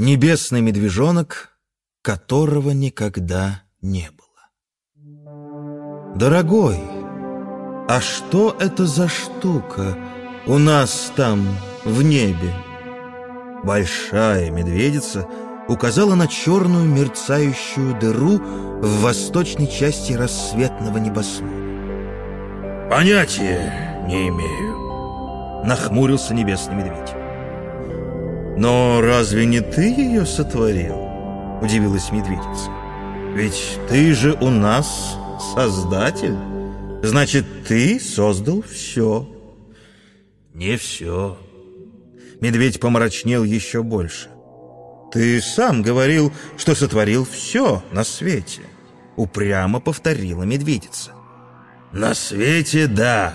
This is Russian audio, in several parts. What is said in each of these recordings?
Небесный медвежонок, которого никогда не было. Дорогой, а что это за штука у нас там в небе? Большая медведица указала на черную мерцающую дыру в восточной части рассветного небосвода. «Понятия не имею», — нахмурился небесный медведь. «Но разве не ты ее сотворил?» — удивилась медведица. «Ведь ты же у нас создатель. Значит, ты создал все». «Не все». Медведь помрачнел еще больше. «Ты сам говорил, что сотворил все на свете», — упрямо повторила медведица. «На свете, да,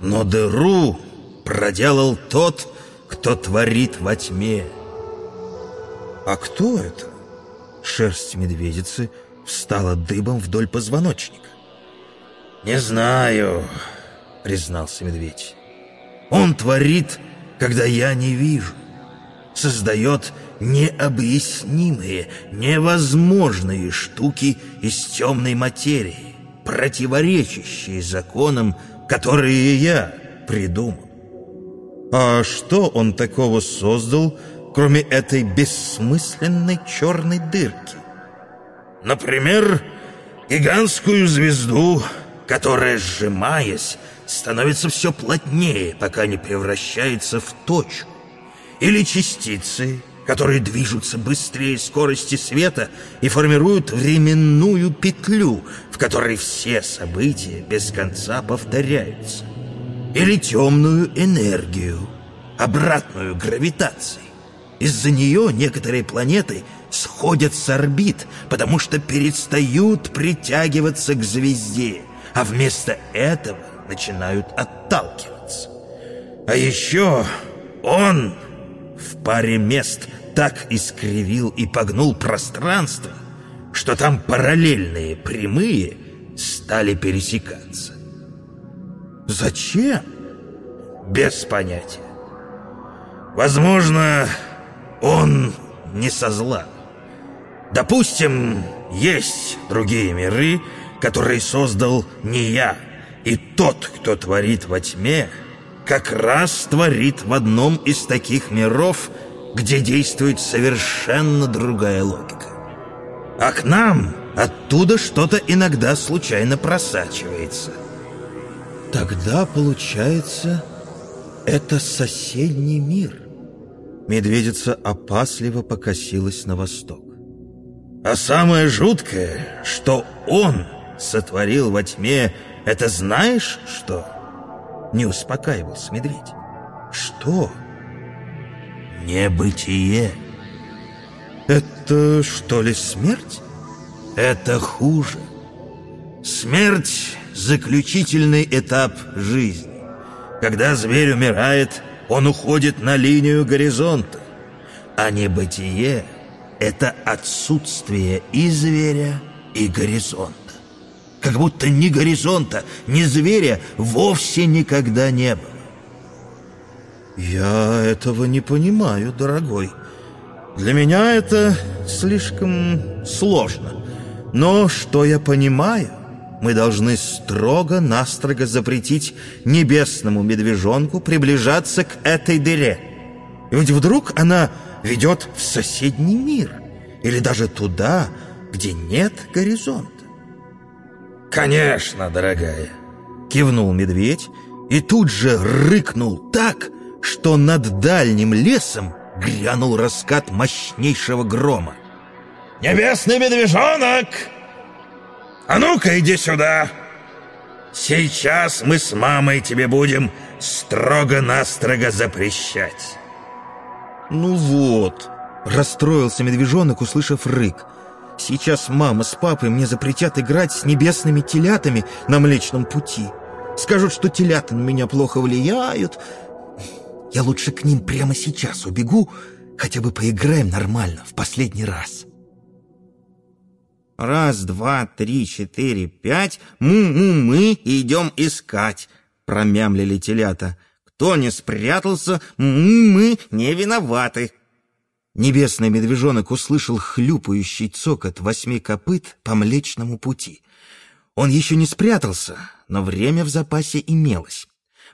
но дыру проделал тот, кто творит во тьме». «А кто это?» Шерсть медведицы встала дыбом вдоль позвоночника. «Не знаю», — признался медведь. «Он творит, когда я не вижу, создает необъяснимые, невозможные штуки из темной материи, противоречащие законам, которые я придумал. А что он такого создал, кроме этой бессмысленной черной дырки? Например, гигантскую звезду, которая, сжимаясь, становится все плотнее, пока не превращается в точку. Или частицы, которые движутся быстрее скорости света и формируют временную петлю, в которой все события без конца повторяются. Или темную энергию, обратную гравитации. Из-за нее некоторые планеты сходят с орбит, потому что перестают притягиваться к звезде, а вместо этого начинают отталкиваться. А еще он в паре мест так искривил и погнул пространство, что там параллельные прямые стали пересекаться. Зачем? Без понятия. Возможно, он не со зла. Допустим, есть другие миры, которые создал не я, и тот, кто творит во тьме, как раз творит в одном из таких миров, где действует совершенно другая логика. А к нам оттуда что-то иногда случайно просачивается. Тогда, получается, это соседний мир. Медведица опасливо покосилась на восток. А самое жуткое, что он сотворил во тьме, это знаешь что? Не успокаивался медведь. Что? Небытие. Это что ли смерть? Это хуже. Смерть — заключительный этап жизни. Когда зверь умирает, он уходит на линию горизонта. А небытие — это отсутствие и зверя, и горизонта. Как будто ни горизонта, ни зверя вовсе никогда не было. «Я этого не понимаю, дорогой. Для меня это слишком сложно. Но что я понимаю, мы должны строго-настрого запретить небесному медвежонку приближаться к этой дыре. Ведь вдруг она ведет в соседний мир или даже туда, где нет горизонта. «Конечно, дорогая!» — кивнул медведь и тут же рыкнул так, что над дальним лесом грянул раскат мощнейшего грома. «Небесный медвежонок! А ну-ка, иди сюда! Сейчас мы с мамой тебе будем строго-настрого запрещать!» «Ну вот!» — расстроился медвежонок, услышав рык. «Сейчас мама с папой мне запретят играть с небесными телятами на Млечном пути. Скажут, что телята на меня плохо влияют, я лучше к ним прямо сейчас убегу, хотя бы поиграем нормально, в последний раз. Раз, два, три, четыре, пять. Му-му-мы идем искать, промямлили телята. Кто не спрятался, мы не виноваты. Небесный медвежонок услышал хлюпающий цокот восьми копыт по Млечному пути. Он еще не спрятался, но время в запасе имелось.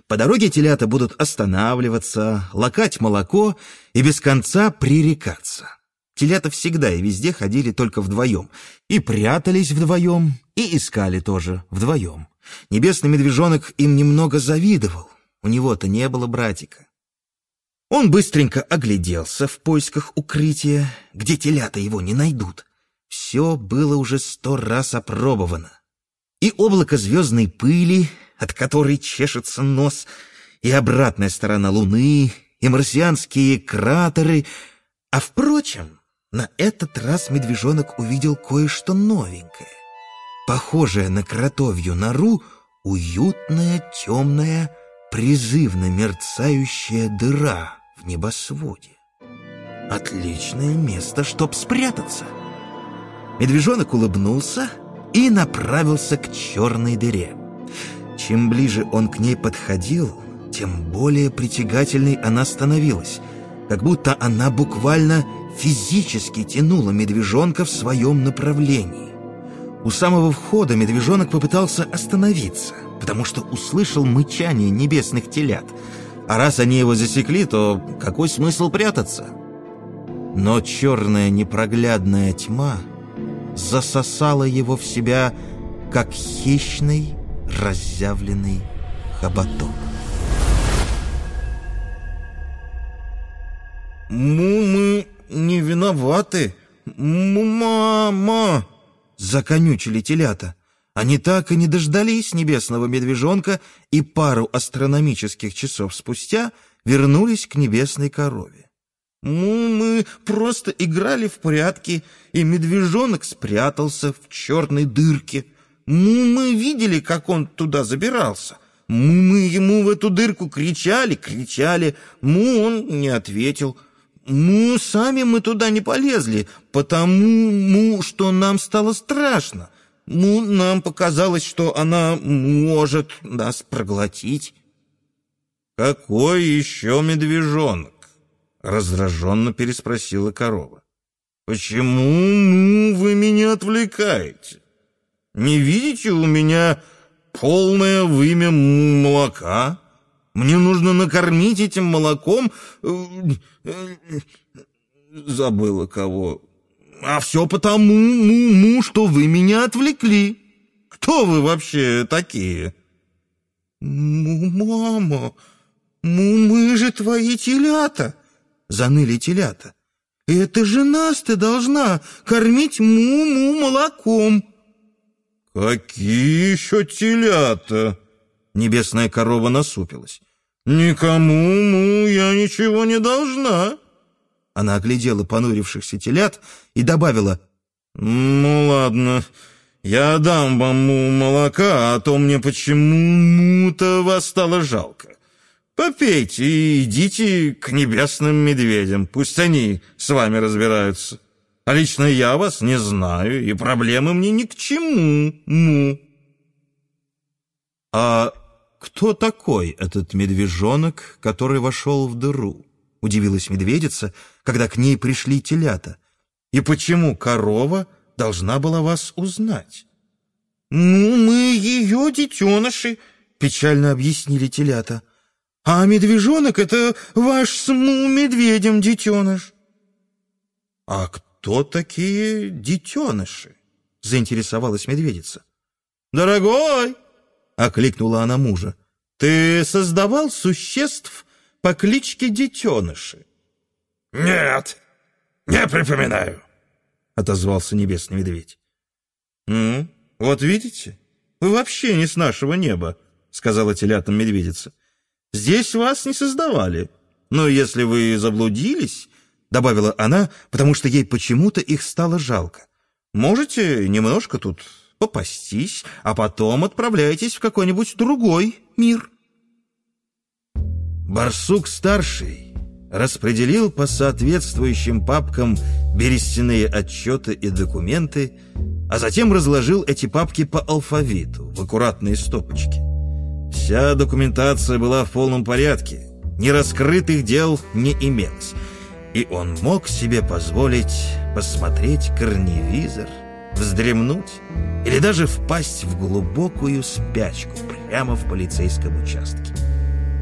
По дороге телята будут останавливаться, лакать молоко и без конца пререкаться. Телята всегда и везде ходили только вдвоем. И прятались вдвоем, и искали тоже вдвоем. Небесный медвежонок им немного завидовал. У него-то не было братика. Он быстренько огляделся в поисках укрытия, где телята его не найдут. Все было уже сто раз опробовано. И облако звездной пыли, от которой чешется нос, и обратная сторона Луны, и марсианские кратеры. А впрочем, на этот раз медвежонок увидел кое-что новенькое. Похожее на кротовью нору, уютная, темная, призывно мерцающая дыра — в небосводе. Отличное место, чтоб спрятаться. Медвежонок улыбнулся и направился к черной дыре. Чем ближе он к ней подходил, тем более притягательной она становилась, как будто она буквально физически тянула медвежонка в своем направлении. У самого входа медвежонок попытался остановиться, потому что услышал мычание небесных телят — а раз они его засекли, то какой смысл прятаться? Но черная непроглядная тьма засосала его в себя, как хищный разъявленный хоботок. «Мы не виноваты, мама!» — законючили телята. Они так и не дождались небесного медвежонка и пару астрономических часов спустя вернулись к небесной корове. «Ну, мы просто играли в прятки, и медвежонок спрятался в черной дырке. Мы видели, как он туда забирался. Мы ему в эту дырку кричали, кричали. Ну, он не ответил. Ну, сами мы туда не полезли, потому что нам стало страшно. Ну, нам показалось, что она может нас проглотить. Какой еще медвежонок? Раздраженно переспросила корова. Почему ну, вы меня отвлекаете? Не видите у меня полное вымя молока? Мне нужно накормить этим молоком... Э, э, забыла кого. А все потому, му, му, что вы меня отвлекли. Кто вы вообще такие? Му, мама, му, мы же твои телята, заныли телята. Это же нас ты должна кормить му-му молоком. Какие еще телята? Небесная корова насупилась. Никому, му, я ничего не должна. Она оглядела понурившихся телят и добавила, «Ну ладно, я дам вам молока, а то мне почему-то вас стало жалко. Попейте и идите к небесным медведям, пусть они с вами разбираются. А лично я вас не знаю, и проблемы мне ни к чему, ну». «А кто такой этот медвежонок, который вошел в дыру?» — удивилась медведица, когда к ней пришли телята. «И почему корова должна была вас узнать?» «Ну, мы ее детеныши», — печально объяснили телята. «А медвежонок — это ваш с медведем детеныш». «А кто такие детеныши?» — заинтересовалась медведица. «Дорогой!» — окликнула она мужа. «Ты создавал существ, по кличке Детеныши. — Нет, не припоминаю, — отозвался небесный медведь. — Ну, вот видите, вы вообще не с нашего неба, — сказала телятам медведица. — Здесь вас не создавали, но если вы заблудились, — добавила она, потому что ей почему-то их стало жалко, — можете немножко тут попастись, а потом отправляйтесь в какой-нибудь другой мир. — Барсук-старший распределил по соответствующим папкам берестяные отчеты и документы, а затем разложил эти папки по алфавиту в аккуратные стопочки. Вся документация была в полном порядке, нераскрытых дел не имелось. и он мог себе позволить посмотреть корневизор, вздремнуть или даже впасть в глубокую спячку прямо в полицейском участке.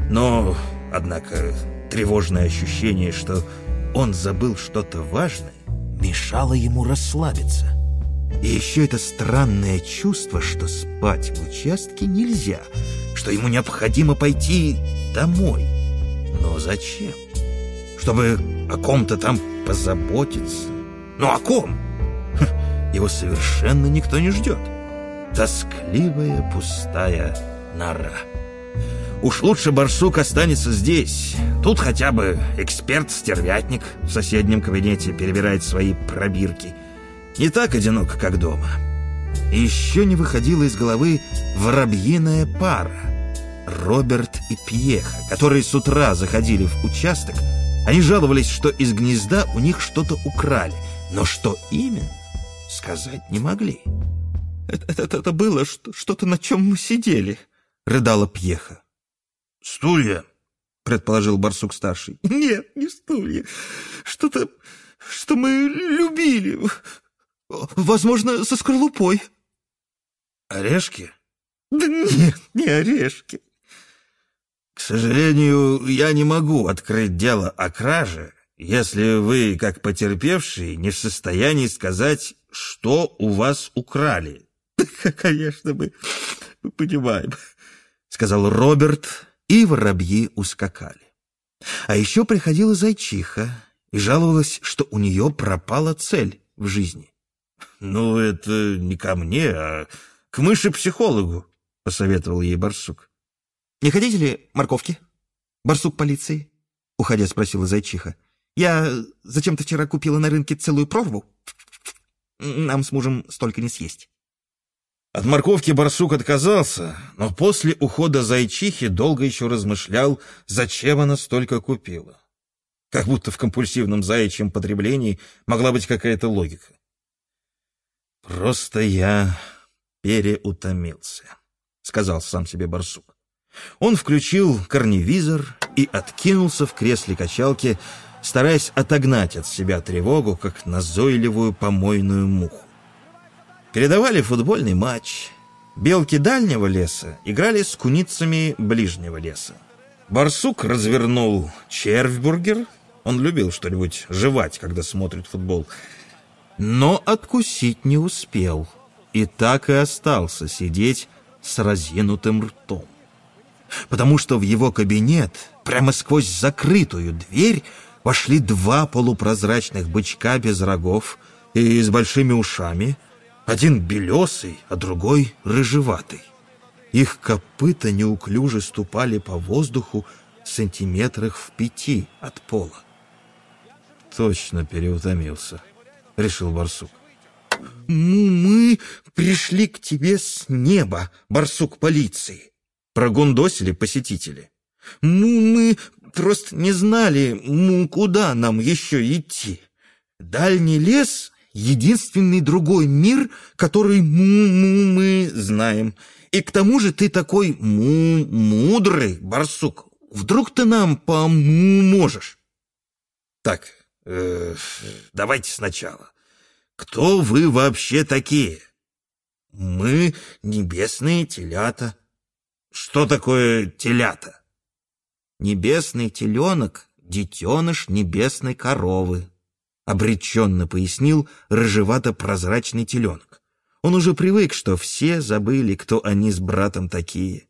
Но, однако, тревожное ощущение, что он забыл что-то важное, мешало ему расслабиться. И еще это странное чувство, что спать в участке нельзя, что ему необходимо пойти домой. Но зачем? Чтобы о ком-то там позаботиться. Ну о ком? Его совершенно никто не ждет. Тоскливая пустая нора. Уж лучше барсук останется здесь. Тут хотя бы эксперт-стервятник в соседнем кабинете перебирает свои пробирки. Не так одиноко, как дома. Еще не выходила из головы воробьиная пара. Роберт и Пьеха, которые с утра заходили в участок, они жаловались, что из гнезда у них что-то украли. Но что именно, сказать не могли. «Это, это, это было что-то, на чем мы сидели», — рыдала Пьеха. «Стулья», — предположил барсук-старший. «Нет, не стулья. Что-то, что мы любили. Возможно, со скорлупой». «Орешки?» «Да нет, не орешки». «К сожалению, я не могу открыть дело о краже, если вы, как потерпевший, не в состоянии сказать, что у вас украли». «Конечно, мы понимаем», — сказал Роберт, и воробьи ускакали. А еще приходила зайчиха и жаловалась, что у нее пропала цель в жизни. «Ну, это не ко мне, а к мыши-психологу», — посоветовал ей барсук. «Не хотите ли морковки, барсук полиции?» — уходя спросила зайчиха. «Я зачем-то вчера купила на рынке целую прорву. Нам с мужем столько не съесть». От морковки барсук отказался, но после ухода зайчихи долго еще размышлял, зачем она столько купила. Как будто в компульсивном заячьем потреблении могла быть какая-то логика. «Просто я переутомился», — сказал сам себе барсук. Он включил корневизор и откинулся в кресле качалки, стараясь отогнать от себя тревогу, как назойливую помойную муху. Передавали футбольный матч. Белки дальнего леса играли с куницами ближнего леса. Барсук развернул червьбургер. Он любил что-нибудь жевать, когда смотрит футбол. Но откусить не успел. И так и остался сидеть с разинутым ртом. Потому что в его кабинет, прямо сквозь закрытую дверь, вошли два полупрозрачных бычка без рогов и с большими ушами — один белесый, а другой рыжеватый. Их копыта неуклюже ступали по воздуху сантиметрах в пяти от пола. «Точно переутомился», — решил барсук. «Мы пришли к тебе с неба, барсук полиции», — прогундосили посетители. «Мы просто не знали, куда нам еще идти. Дальний лес единственный другой мир, который му-му мы знаем. И к тому же ты такой му-мудрый, барсук. Вдруг ты нам поможешь? Так, э, давайте сначала. Кто вы вообще такие? Мы небесные телята. Что такое телята? Небесный теленок — детеныш небесной коровы обреченно пояснил рыжевато-прозрачный теленок. Он уже привык, что все забыли, кто они с братом такие.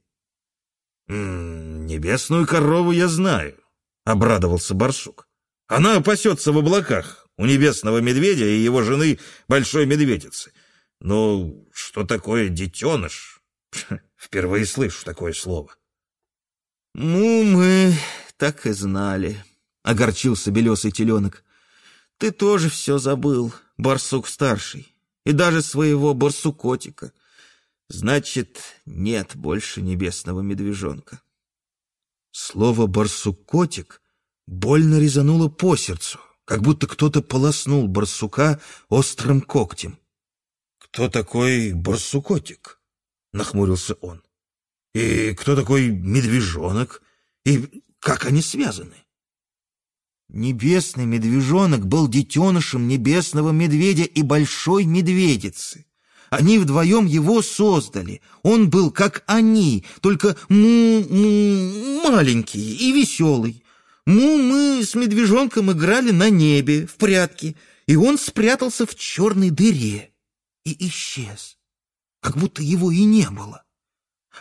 «М -м, «Небесную корову я знаю», — обрадовался барсук. «Она пасется в облаках у небесного медведя и его жены Большой Медведицы. Но что такое детеныш? Впервые слышу такое слово». «Ну, мы так и знали», — огорчился белесый теленок. Ты тоже все забыл, барсук-старший, и даже своего барсукотика. Значит, нет больше небесного медвежонка. Слово «барсукотик» больно резануло по сердцу, как будто кто-то полоснул барсука острым когтем. «Кто такой барсукотик?» — нахмурился он. «И кто такой медвежонок? И как они связаны?» Небесный медвежонок был детенышем небесного медведя и большой медведицы. Они вдвоем его создали. Он был как они, только маленький и веселый. Му мы с медвежонком играли на небе, в прятки, и он спрятался в черной дыре и исчез, как будто его и не было.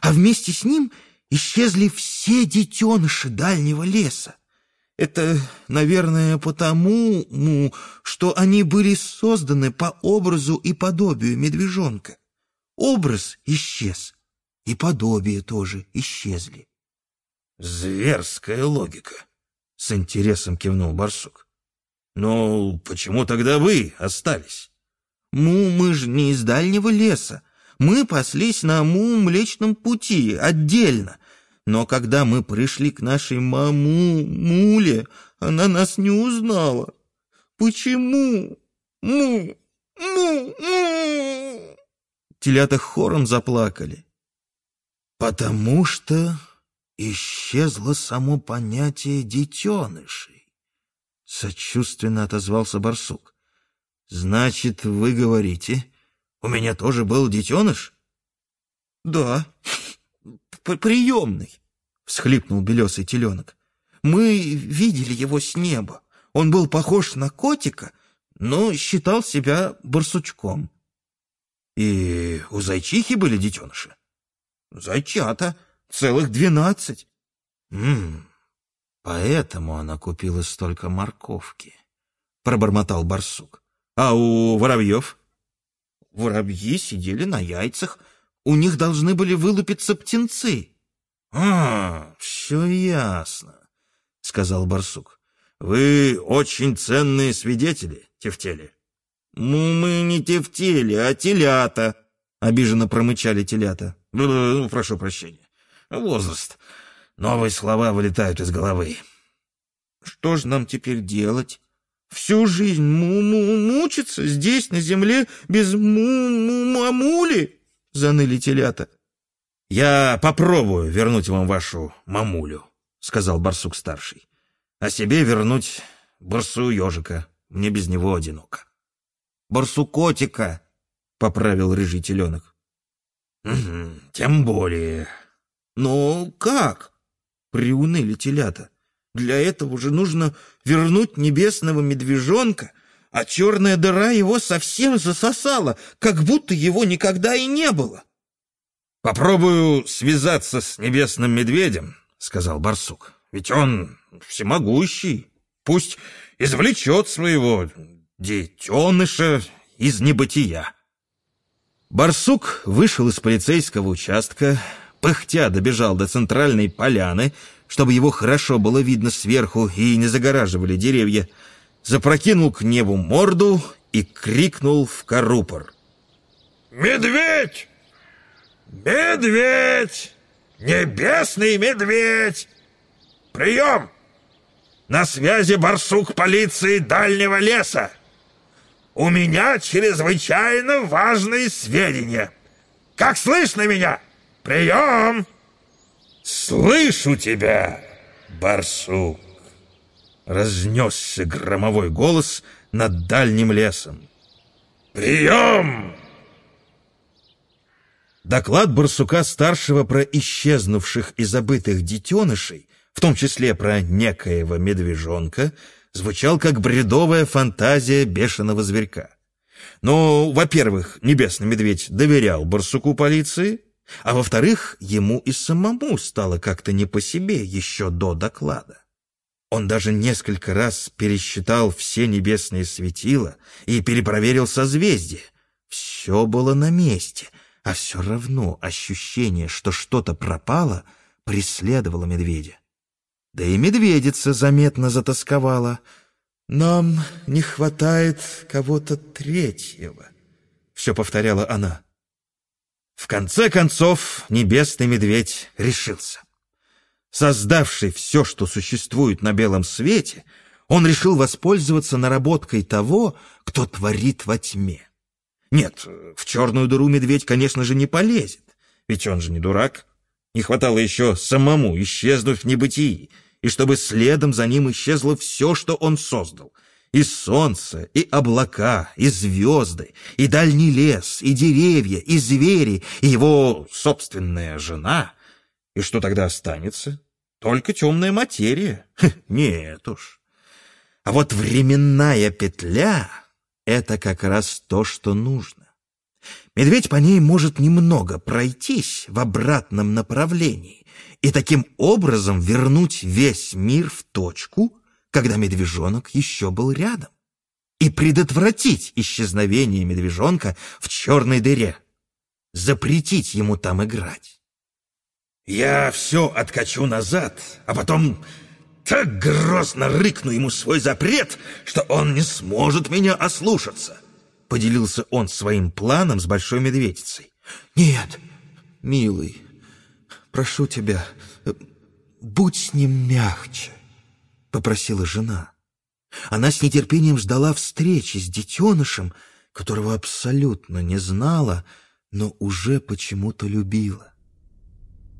А вместе с ним исчезли все детеныши дальнего леса. Это, наверное, потому, ну, что они были созданы по образу и подобию медвежонка. Образ исчез, и подобие тоже исчезли. «Зверская логика», — с интересом кивнул барсук. «Ну, почему тогда вы остались?» «Ну, мы же не из дальнего леса. Мы паслись на Му-Млечном пути, отдельно. Но когда мы пришли к нашей маму Муле, она нас не узнала. Почему? Му, му, му. Телята хором заплакали. Потому что исчезло само понятие детенышей. Сочувственно отозвался барсук. Значит, вы говорите, у меня тоже был детеныш? Да, приемный, всхлипнул белесый теленок. Мы видели его с неба. Он был похож на котика, но считал себя барсучком. И у зайчихи были детеныши? Зайчата, целых двенадцать. М поэтому она купила столько морковки, пробормотал барсук. А у воробьев? Воробьи сидели на яйцах, у них должны были вылупиться птенцы. — А, все ясно, — сказал барсук. — Вы очень ценные свидетели, Тефтели. — Ну, мы не Тефтели, а телята, — обиженно промычали телята. — ну, Прошу прощения. Возраст. Новые слова вылетают из головы. — Что же нам теперь делать? Всю жизнь му -му мучиться здесь, на земле, без му-му-мамули? — заныли телята. — Я попробую вернуть вам вашу мамулю, — сказал барсук-старший. — А себе вернуть барсу ежика. Мне без него одиноко. — Барсукотика, — поправил рыжий теленок. — Угу, тем более. — Ну, как? — приуныли телята. — Для этого же нужно вернуть небесного медвежонка а черная дыра его совсем засосала, как будто его никогда и не было. «Попробую связаться с небесным медведем», — сказал барсук. «Ведь он всемогущий. Пусть извлечет своего детеныша из небытия». Барсук вышел из полицейского участка, пыхтя добежал до центральной поляны, чтобы его хорошо было видно сверху и не загораживали деревья, запрокинул к небу морду и крикнул в корупор. «Медведь! Медведь! Небесный медведь! Прием! На связи барсук полиции дальнего леса! У меня чрезвычайно важные сведения! Как слышно меня? Прием!» «Слышу тебя, барсук!» разнесся громовой голос над дальним лесом. «Прием!» Доклад Барсука-старшего про исчезнувших и забытых детенышей, в том числе про некоего медвежонка, звучал как бредовая фантазия бешеного зверька. Но, во-первых, небесный медведь доверял барсуку полиции, а во-вторых, ему и самому стало как-то не по себе еще до доклада. Он даже несколько раз пересчитал все небесные светила и перепроверил созвездия. Все было на месте, а все равно ощущение, что что-то пропало, преследовало медведя. Да и медведица заметно затасковала. «Нам не хватает кого-то третьего», — все повторяла она. В конце концов, небесный медведь решился. Создавший все, что существует на белом свете, он решил воспользоваться наработкой того, кто творит во тьме. Нет, в черную дыру медведь, конечно же, не полезет, ведь он же не дурак. Не хватало еще самому исчезнуть в небытии и чтобы следом за ним исчезло все, что он создал. И солнце, и облака, и звезды, и дальний лес, и деревья, и звери, и его собственная жена. И что тогда останется? Только темная материя. Хм, нет уж. А вот временная петля — это как раз то, что нужно. Медведь по ней может немного пройтись в обратном направлении и таким образом вернуть весь мир в точку, когда медвежонок еще был рядом, и предотвратить исчезновение медвежонка в черной дыре, запретить ему там играть. Я все откачу назад, а потом так грозно рыкну ему свой запрет, что он не сможет меня ослушаться. Поделился он своим планом с Большой Медведицей. «Нет, милый, прошу тебя, будь с ним мягче», — попросила жена. Она с нетерпением ждала встречи с детенышем, которого абсолютно не знала, но уже почему-то любила.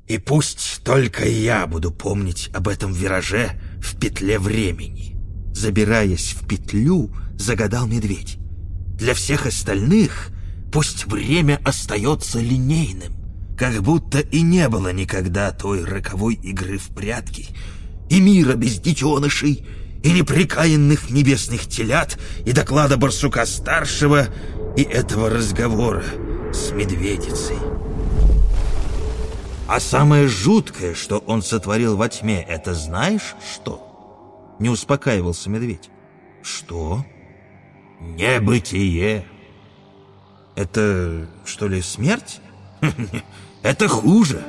«И пусть только я буду помнить об этом вираже в петле времени», забираясь в петлю, загадал медведь. Для всех остальных пусть время остается линейным, как будто и не было никогда той роковой игры в прятки, и мира без детенышей, и неприкаянных небесных телят, и доклада барсука-старшего, и этого разговора с медведицей. А самое жуткое, что он сотворил во тьме, это знаешь что? Не успокаивался медведь. Что? Небытие. Это, что ли, смерть? Это хуже.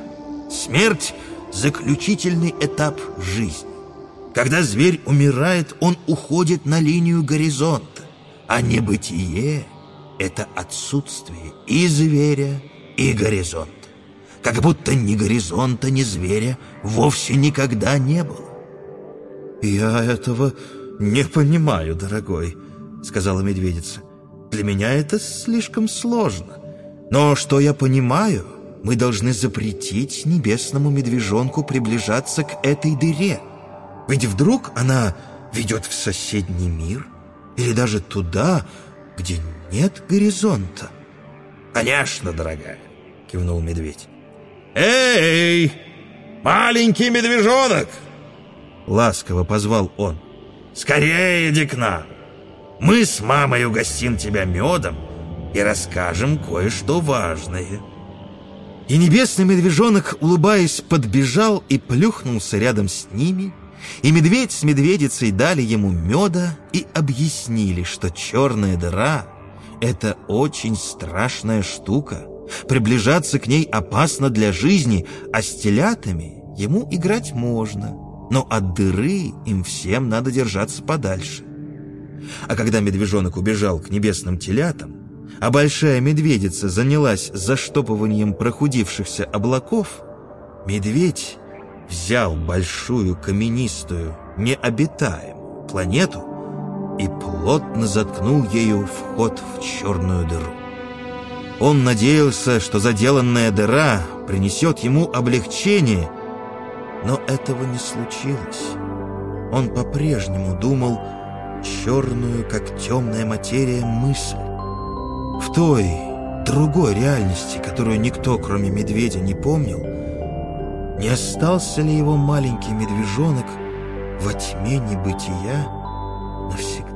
Смерть — заключительный этап жизни. Когда зверь умирает, он уходит на линию горизонта. А небытие — это отсутствие и зверя, и горизонта. Как будто ни горизонта, ни зверя вовсе никогда не было. «Я этого не понимаю, дорогой», — сказала медведица. «Для меня это слишком сложно. Но что я понимаю, мы должны запретить небесному медвежонку приближаться к этой дыре. Ведь вдруг она ведет в соседний мир или даже туда, где нет горизонта». «Конечно, дорогая», — кивнул медведь. «Эй, маленький медвежонок!» Ласково позвал он. «Скорее иди к нам!» Мы с мамой угостим тебя медом и расскажем кое-что важное». И небесный медвежонок, улыбаясь, подбежал и плюхнулся рядом с ними, и медведь с медведицей дали ему меда и объяснили, что черная дыра — это очень страшная штука. Приближаться к ней опасно для жизни, а с телятами ему играть можно, но от дыры им всем надо держаться подальше. А когда медвежонок убежал к небесным телятам, а большая медведица занялась заштопыванием прохудившихся облаков, медведь взял большую каменистую, необитаемую планету и плотно заткнул ею вход в черную дыру. Он надеялся, что заделанная дыра принесет ему облегчение, но этого не случилось. Он по-прежнему думал, черную, как темная материя, мысль. В той, другой реальности, которую никто, кроме медведя, не помнил, не остался ли его маленький медвежонок во тьме небытия навсегда?